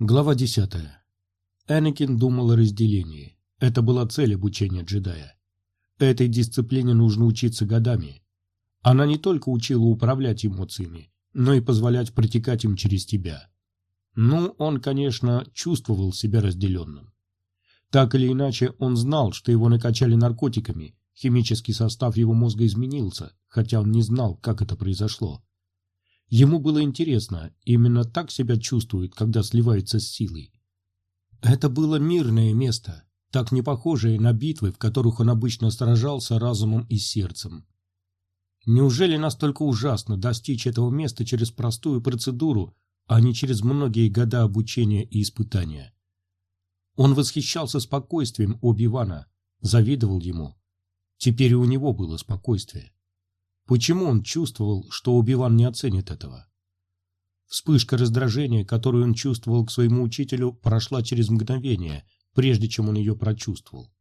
Глава 10. Энакин думал о разделении. Это была цель обучения джедая. Этой дисциплине нужно учиться годами. Она не только учила управлять эмоциями, но и позволять протекать им через тебя. Ну, он, конечно, чувствовал себя разделенным. Так или иначе, он знал, что его накачали наркотиками, химический состав его мозга изменился, хотя он не знал, как это произошло. Ему было интересно, именно так себя чувствует, когда сливается с силой. Это было мирное место, так не похожее на битвы, в которых он обычно сражался разумом и сердцем. Неужели настолько ужасно достичь этого места через простую процедуру, а не через многие года обучения и испытания? Он восхищался спокойствием Оби-Вана, завидовал ему. Теперь и у него было спокойствие. Почему он чувствовал, что Убиван не оценит этого? Вспышка раздражения, которую он чувствовал к своему учителю, прошла через мгновение, прежде чем он ее прочувствовал.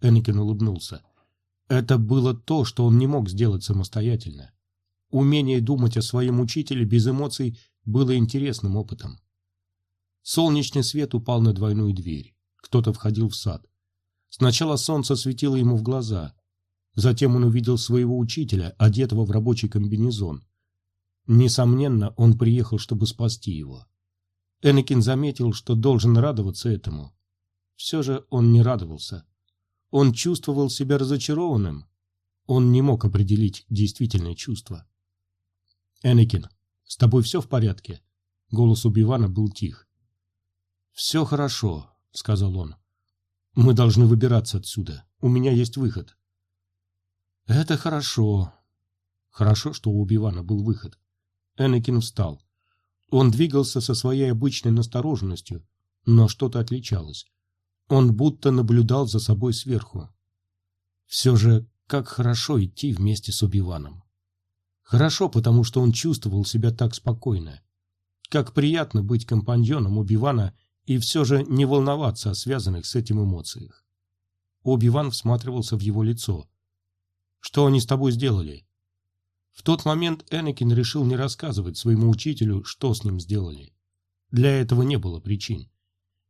Энакин улыбнулся. Это было то, что он не мог сделать самостоятельно. Умение думать о своем учителе без эмоций было интересным опытом. Солнечный свет упал на двойную дверь. Кто-то входил в сад. Сначала солнце светило ему в глаза, Затем он увидел своего учителя, одетого в рабочий комбинезон. Несомненно, он приехал, чтобы спасти его. Энакин заметил, что должен радоваться этому. Все же он не радовался. Он чувствовал себя разочарованным. Он не мог определить действительное чувство. «Энакин, с тобой все в порядке?» Голос Убивана был тих. «Все хорошо», — сказал он. «Мы должны выбираться отсюда. У меня есть выход». Это хорошо. Хорошо, что у Убивана был выход. Энакин встал. Он двигался со своей обычной настороженностью, но что-то отличалось. Он будто наблюдал за собой сверху. Все же, как хорошо идти вместе с Убиваном. Хорошо, потому что он чувствовал себя так спокойно. Как приятно быть компаньоном Убивана и все же не волноваться о связанных с этим эмоциях. Убиван всматривался в его лицо. Что они с тобой сделали?» В тот момент Энакин решил не рассказывать своему учителю, что с ним сделали. Для этого не было причин.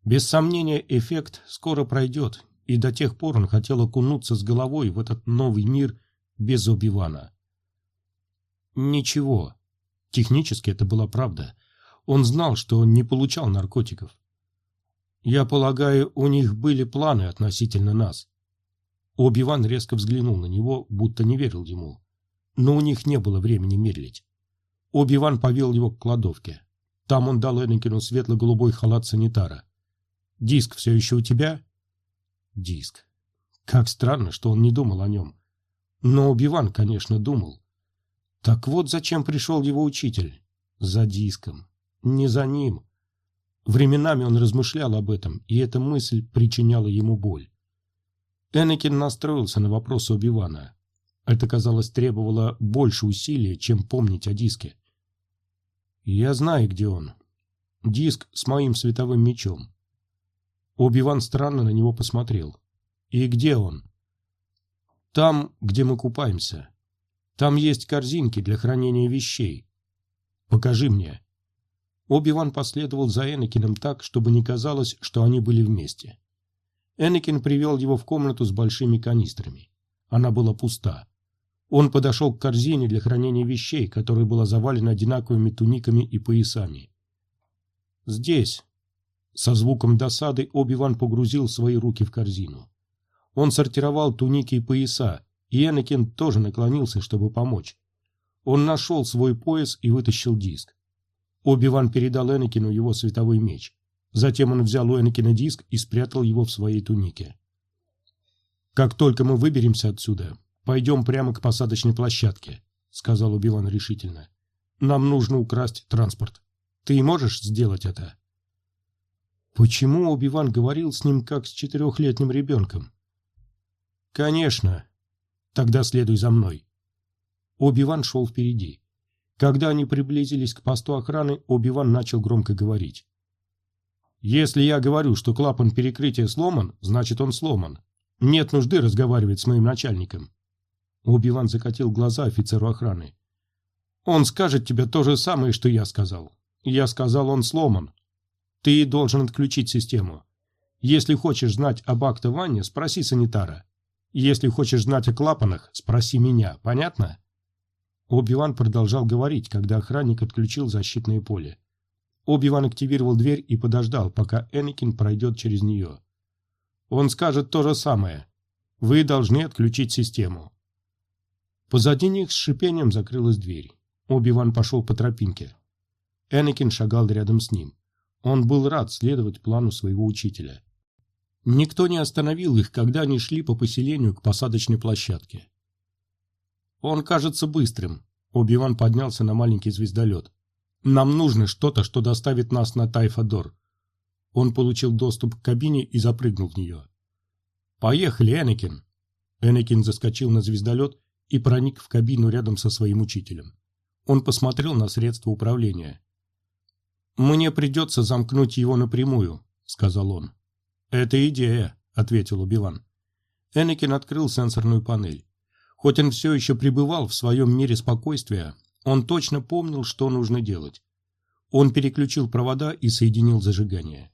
Без сомнения, эффект скоро пройдет, и до тех пор он хотел окунуться с головой в этот новый мир без Оби-Вана. Ничего. Технически это была правда. Он знал, что он не получал наркотиков. Я полагаю, у них были планы относительно нас. Оби-Ван резко взглянул на него, будто не верил ему. Но у них не было времени медлить. Оби-Ван повел его к кладовке. Там он дал Энакину светло-голубой халат санитара. «Диск все еще у тебя?» «Диск. Как странно, что он не думал о нем. Но Оби-Ван, конечно, думал. Так вот зачем пришел его учитель. За диском. Не за ним. Временами он размышлял об этом, и эта мысль причиняла ему боль. Энакин настроился на вопрос Оби-Вана. Это, казалось, требовало больше усилий, чем помнить о диске. «Я знаю, где он. Диск с моим световым мечом». Оби-Ван странно на него посмотрел. «И где он?» «Там, где мы купаемся. Там есть корзинки для хранения вещей. Покажи мне». Оби-Ван последовал за Энакином так, чтобы не казалось, что они были вместе. Энакин привел его в комнату с большими канистрами. Она была пуста. Он подошел к корзине для хранения вещей, которая была завалена одинаковыми туниками и поясами. «Здесь». Со звуком досады Оби-Ван погрузил свои руки в корзину. Он сортировал туники и пояса, и Энакин тоже наклонился, чтобы помочь. Он нашел свой пояс и вытащил диск. Оби-Ван передал Энакину его световой меч. Затем он взял у Энакина диск и спрятал его в своей тунике. «Как только мы выберемся отсюда, пойдем прямо к посадочной площадке», — сказал Убиван решительно. «Нам нужно украсть транспорт. Ты можешь сделать это?» Почему Убиван говорил с ним как с четырехлетним ребенком? «Конечно. Тогда следуй за мной». Оби-Ван шел впереди. Когда они приблизились к посту охраны, Оби-Ван начал громко говорить. Если я говорю, что клапан перекрытия сломан, значит он сломан. Нет нужды разговаривать с моим начальником. Убиван закатил глаза офицеру охраны. Он скажет тебе то же самое, что я сказал. Я сказал, он сломан. Ты должен отключить систему. Если хочешь знать об актовании, спроси санитара. Если хочешь знать о клапанах, спроси меня. Понятно?» Оби-Ван продолжал говорить, когда охранник отключил защитное поле. Оби-Ван активировал дверь и подождал, пока Энакин пройдет через нее. Он скажет то же самое. Вы должны отключить систему. Позади них с шипением закрылась дверь. Оби-Ван пошел по тропинке. Энакин шагал рядом с ним. Он был рад следовать плану своего учителя. Никто не остановил их, когда они шли по поселению к посадочной площадке. «Он кажется быстрым», — Оби-Ван поднялся на маленький звездолет. Нам нужно что-то, что доставит нас на Тайфадор. Он получил доступ к кабине и запрыгнул в нее. «Поехали, Энакин!» Энакин заскочил на звездолет и проник в кабину рядом со своим учителем. Он посмотрел на средства управления. «Мне придется замкнуть его напрямую», — сказал он. «Это идея», — ответил Убиван. Энакин открыл сенсорную панель. Хоть он все еще пребывал в своем мире спокойствия, он точно помнил, что нужно делать. Он переключил провода и соединил зажигание.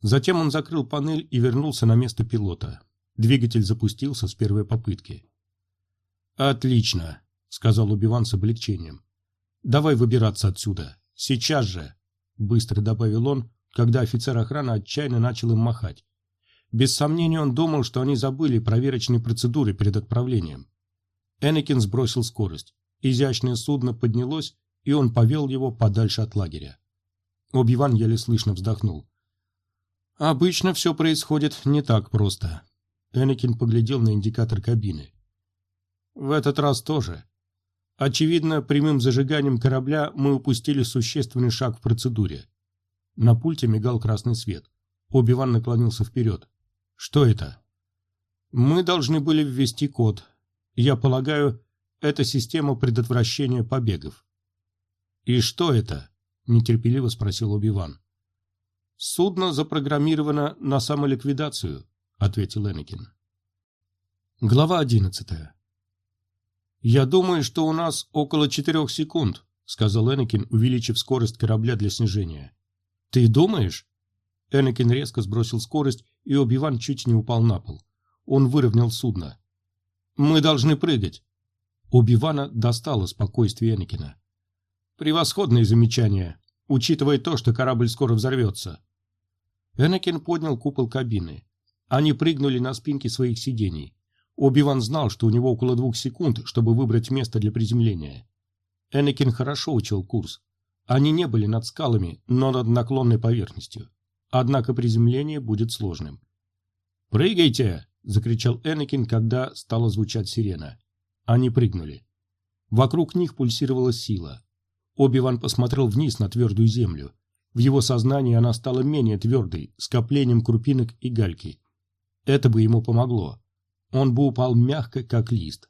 Затем он закрыл панель и вернулся на место пилота. Двигатель запустился с первой попытки. «Отлично», — сказал Убиван с облегчением. «Давай выбираться отсюда. Сейчас же», — быстро добавил он, когда офицер охраны отчаянно начал им махать. Без сомнения он думал, что они забыли проверочные процедуры перед отправлением. Энакин сбросил скорость. Изящное судно поднялось, и он повел его подальше от лагеря. Оби-Ван еле слышно вздохнул. «Обычно все происходит не так просто». Энакин поглядел на индикатор кабины. «В этот раз тоже. Очевидно, прямым зажиганием корабля мы упустили существенный шаг в процедуре». На пульте мигал красный свет. Оби-Ван наклонился вперед. «Что это?» «Мы должны были ввести код. Я полагаю, это система предотвращения побегов. «И что это?» – нетерпеливо спросил Оби-Ван. «Судно запрограммировано на самоликвидацию», – ответил Энакин. Глава одиннадцатая. «Я думаю, что у нас около четырех секунд», — сказал Энакин, увеличив скорость корабля для снижения. «Ты думаешь?» Энакин резко сбросил скорость, и Оби-Ван чуть не упал на пол. Он выровнял судно. «Мы должны прыгать. Оби-Вана достало спокойствие Энакина. «Превосходное замечание, учитывая то, что корабль скоро взорвется». Энакин поднял купол кабины. Они прыгнули на спинки своих сидений. Оби-Ван знал, что у него около двух секунд, чтобы выбрать место для приземления. Энакин хорошо учил курс. Они не были над скалами, но над наклонной поверхностью. Однако приземление будет сложным. «Прыгайте!» – закричал Энакин, когда стала звучать сирена. Они прыгнули. Вокруг них пульсировала сила. Оби-Ван посмотрел вниз на твердую землю. В его сознании она стала менее твердой, скоплением крупинок и гальки. Это бы ему помогло. Он бы упал мягко, как лист.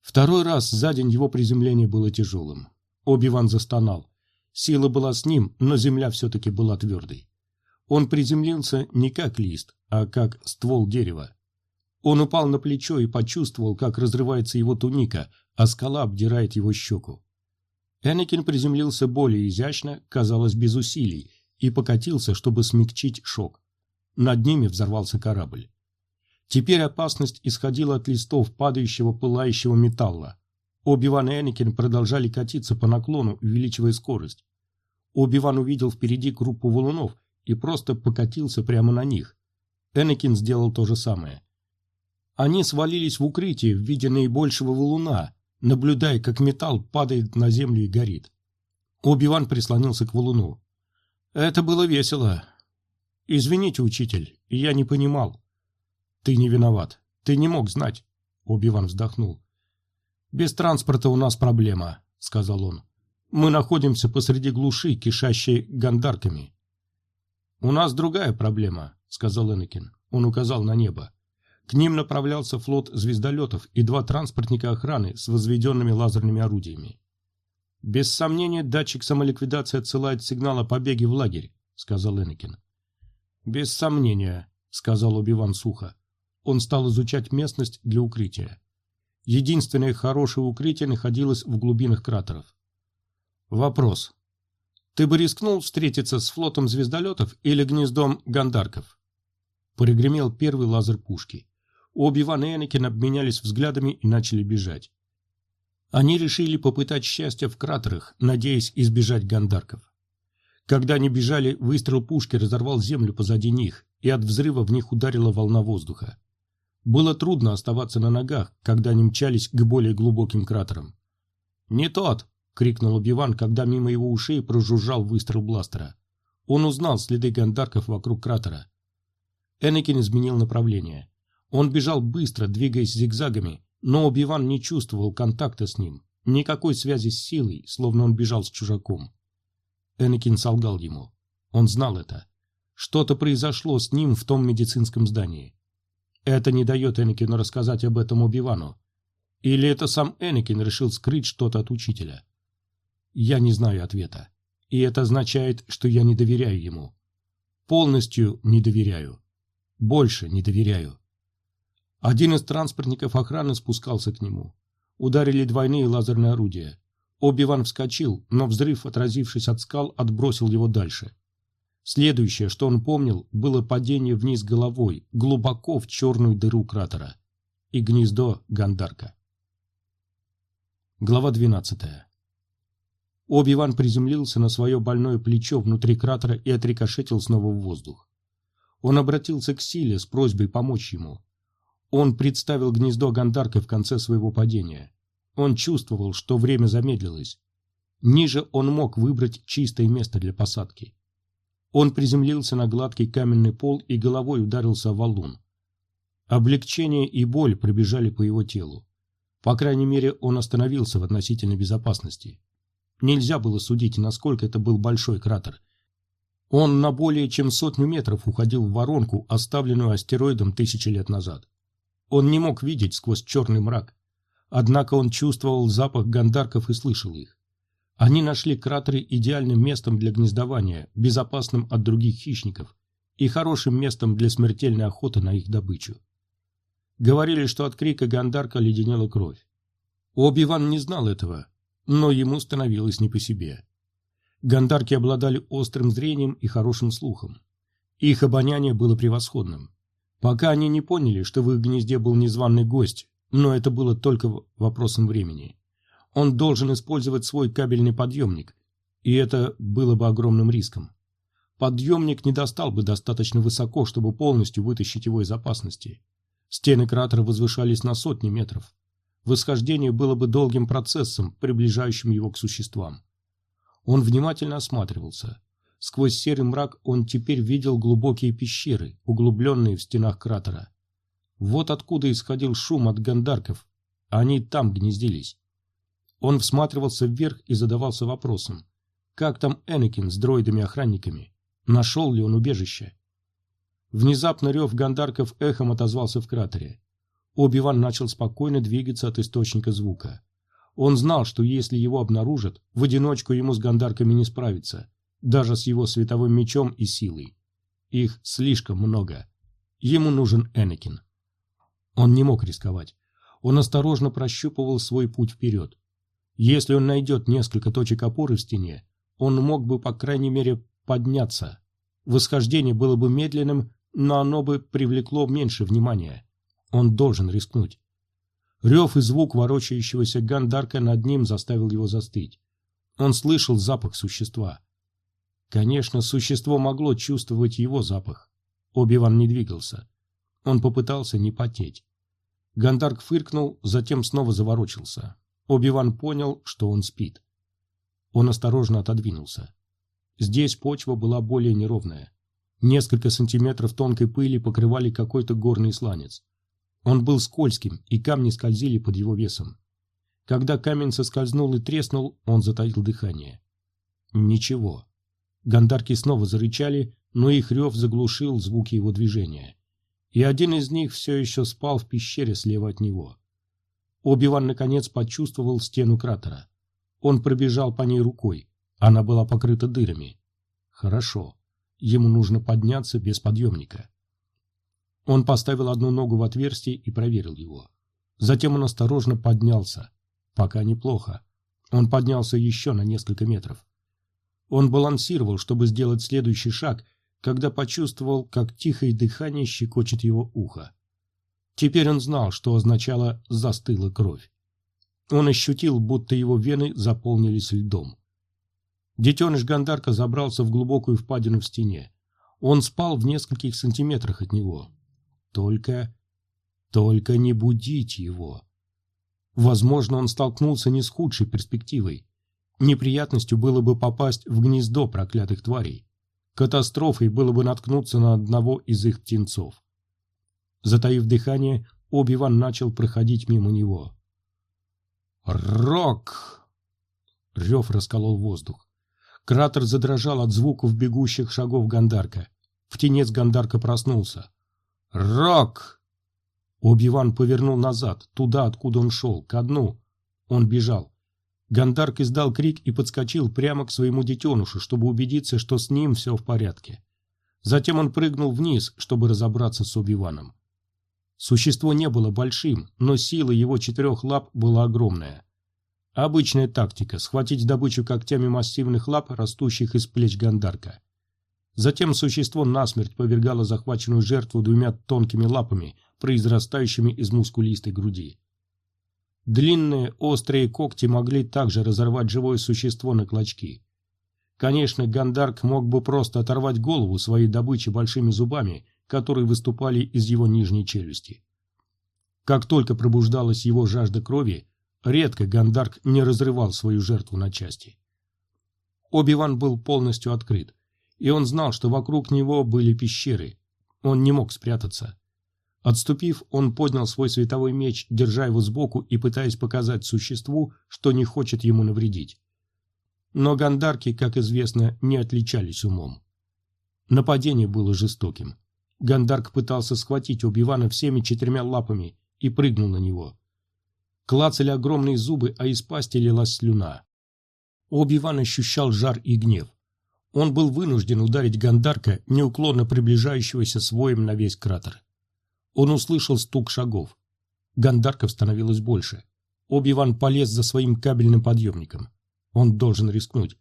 Второй раз за день его приземление было тяжелым. Оби-Ван застонал. Сила была с ним, но земля все-таки была твердой. Он приземлился не как лист, а как ствол дерева. Он упал на плечо и почувствовал, как разрывается его туника, а скала обдирает его щеку. Энакин приземлился более изящно, казалось, без усилий, и покатился, чтобы смягчить шок. Над ними взорвался корабль. Теперь опасность исходила от листов падающего пылающего металла. Оби-Ван и Энакин продолжали катиться по наклону, увеличивая скорость. Оби-Ван увидел впереди группу валунов и просто покатился прямо на них. Энакин сделал то же самое. Они свалились в укрытие в виде наибольшего валуна, наблюдая, как металл падает на землю и горит. Оби-Ван прислонился к валуну. «Это было весело. Извините, учитель, я не понимал». «Ты не виноват. Ты не мог знать». Оби-Ван вздохнул. «Без транспорта у нас проблема», — сказал он. «Мы находимся посреди глуши, кишащей гандарками». «У нас другая проблема», — сказал Энакин. Он указал на небо. К ним направлялся флот звездолетов и два транспортника охраны с возведенными лазерными орудиями. «Без сомнения, датчик самоликвидации отсылает сигнал о побеге в лагерь», — сказал Энакин. «Без сомнения», — сказал Убиван сухо. Он стал изучать местность для укрытия. Единственное хорошее укрытие находилось в глубинах кратеров. Вопрос. Ты бы рискнул встретиться с флотом звездолетов или гнездом гандарков? Прогремел первый лазер пушки. Оби-Ван и Энакин обменялись взглядами и начали бежать. Они решили попытать счастье в кратерах, надеясь избежать гандарков. Когда они бежали, выстрел пушки разорвал землю позади них, и от взрыва в них ударила волна воздуха. Было трудно оставаться на ногах, когда они мчались к более глубоким кратерам. «Не тот!» — крикнул Убиван, когда мимо его ушей прожужжал выстрел бластера. Он узнал следы гандарков вокруг кратера. Энакин изменил направление. Он бежал быстро, двигаясь зигзагами, но Убиван не чувствовал контакта с ним, никакой связи с силой, словно он бежал с чужаком. Энакин солгал ему. Он знал это. Что-то произошло с ним в том медицинском здании. Это не дает Энакину рассказать об этом Убивану. Или это сам Энакин решил скрыть что-то от учителя? Я не знаю ответа. И это означает, что я не доверяю ему. Полностью не доверяю. Больше не доверяю. Один из транспортников охраны спускался к нему. Ударили двойные лазерные орудия. Оби-Ван вскочил, но взрыв, отразившись от скал, отбросил его дальше. Следующее, что он помнил, было падение вниз головой, глубоко в черную дыру кратера. И гнездо Гандарка. Глава 12. Оби-Ван приземлился на свое больное плечо внутри кратера и отрикошетил снова в воздух. Он обратился к Силе с просьбой помочь ему. Он представил гнездо Гандарка в конце своего падения. Он чувствовал, что время замедлилось. Ниже он мог выбрать чистое место для посадки. Он приземлился на гладкий каменный пол и головой ударился о валун. Облегчение и боль пробежали по его телу. По крайней мере, он остановился в относительной безопасности. Нельзя было судить, насколько это был большой кратер. Он на более чем сотню метров уходил в воронку, оставленную астероидом тысячи лет назад. Он не мог видеть сквозь черный мрак. Однако он чувствовал запах гандарков и слышал их. Они нашли кратеры идеальным местом для гнездования, безопасным от других хищников и хорошим местом для смертельной охоты на их добычу. Говорили, что от крика гандарка леденела кровь. Оби-Ван не знал этого, но ему становилось не по себе. Гандарки обладали острым зрением и хорошим слухом. Их обоняние было превосходным. Пока они не поняли, что в их гнезде был незваный гость, но это было только вопросом времени. Он должен использовать свой кабельный подъемник, и это было бы огромным риском. Подъемник не достал бы достаточно высоко, чтобы полностью вытащить его из опасности. Стены кратера возвышались на сотни метров. Восхождение было бы долгим процессом, приближающим его к существам. Он внимательно осматривался. Сквозь серый мрак он теперь видел глубокие пещеры, углубленные в стенах кратера. Вот откуда исходил шум от гандарков. Они там гнездились. Он всматривался вверх и задавался вопросом. Как там Энакин с дроидами-охранниками? Нашел ли он убежище? Внезапно рев гандарков эхом отозвался в кратере. Оби-Ван начал спокойно двигаться от источника звука. Он знал, что если его обнаружат, в одиночку ему с гандарками не справиться даже с его световым мечом и силой. Их слишком много. Ему нужен Энакин. Он не мог рисковать. Он осторожно прощупывал свой путь вперед. Если он найдет несколько точек опоры в стене, он мог бы, по крайней мере, подняться. Восхождение было бы медленным, но оно бы привлекло меньше внимания. Он должен рискнуть. Рев и звук ворочающегося Гандарка над ним заставил его застыть. Он слышал запах существа. Конечно, существо могло чувствовать его запах. Оби-Ван не двигался. Он попытался не потеть. Гандарк фыркнул, затем снова заворочился. Оби-Ван понял, что он спит. Он осторожно отодвинулся. Здесь почва была более неровная. Несколько сантиметров тонкой пыли покрывали какой-то горный сланец. Он был скользким, и камни скользили под его весом. Когда камень соскользнул и треснул, он затаил дыхание. Ничего. Гандарки снова зарычали, но их рев заглушил звуки его движения. И один из них все еще спал в пещере слева от него. Оби-Ван наконец почувствовал стену кратера. Он пробежал по ней рукой. Она была покрыта дырами. Хорошо. Ему нужно подняться без подъемника. Он поставил одну ногу в отверстие и проверил его. Затем он осторожно поднялся. Пока неплохо. Он поднялся еще на несколько метров. Он балансировал, чтобы сделать следующий шаг, когда почувствовал, как тихое дыхание щекочет его ухо. Теперь он знал, что означало «застыла кровь». Он ощутил, будто его вены заполнились льдом. Детеныш Гандарка забрался в глубокую впадину в стене. Он спал в нескольких сантиметрах от него. Только... только не будить его. Возможно, он столкнулся не с худшей перспективой. Неприятностью было бы попасть в гнездо проклятых тварей. Катастрофой было бы наткнуться на одного из их птенцов. Затаив дыхание, Оби-Ван начал проходить мимо него. «Рок!» Рев расколол воздух. Кратер задрожал от звуков бегущих шагов Гандарка. Птенец Гандарка проснулся. «Рок!» Оби-Ван повернул назад, туда, откуда он шел, ко дну. Он бежал. Гандарк издал крик и подскочил прямо к своему детенышу, чтобы убедиться, что с ним все в порядке. Затем он прыгнул вниз, чтобы разобраться с Оби-Ваном. Существо не было большим, но сила его четырех лап была огромная. Обычная тактика – схватить добычу когтями массивных лап, растущих из плеч Гандарка. Затем существо насмерть повергало захваченную жертву двумя тонкими лапами, произрастающими из мускулистой груди. Длинные острые когти могли также разорвать живое существо на клочки. Конечно, Гандарк мог бы просто оторвать голову своей добычи большими зубами, которые выступали из его нижней челюсти. Как только пробуждалась его жажда крови, редко Гандарк не разрывал свою жертву на части. Оби-Ван был полностью открыт, и он знал, что вокруг него были пещеры. Он не мог спрятаться. Отступив, он поднял свой световой меч, держа его сбоку и пытаясь показать существу, что не хочет ему навредить. Но гандарки, как известно, не отличались умом. Нападение было жестоким. Гандарк пытался схватить Оби-Вана всеми четырьмя лапами и прыгнул на него. Клацали огромные зубы, а из пасти лилась слюна. Оби-Ван ощущал жар и гнев. Он был вынужден ударить Гандарка, неуклонно приближающегося с воем на весь кратер. Он услышал стук шагов. Гандарков становилось больше. Оби-Ван полез за своим кабельным подъемником. Он должен рискнуть.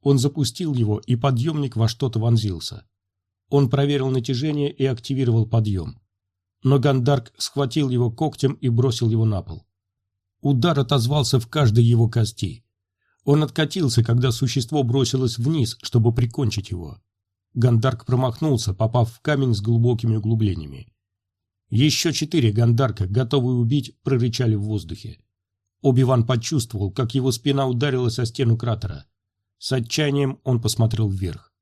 Он запустил его, и подъемник во что-то вонзился. Он проверил натяжение и активировал подъем. Но Гандарк схватил его когтем и бросил его на пол. Удар отозвался в каждой его кости. Он откатился, когда существо бросилось вниз, чтобы прикончить его. Гандарк промахнулся, попав в камень с глубокими углублениями. Еще четыре Гандарка, готовые убить, прорычали в воздухе. Оби-Ван почувствовал, как его спина ударилась о стену кратера. С отчаянием он посмотрел вверх.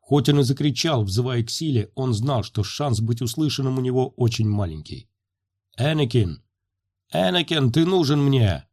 Хоть он и закричал, взывая к силе, он знал, что шанс быть услышанным у него очень маленький. «Энакин! Энакин, ты нужен мне!»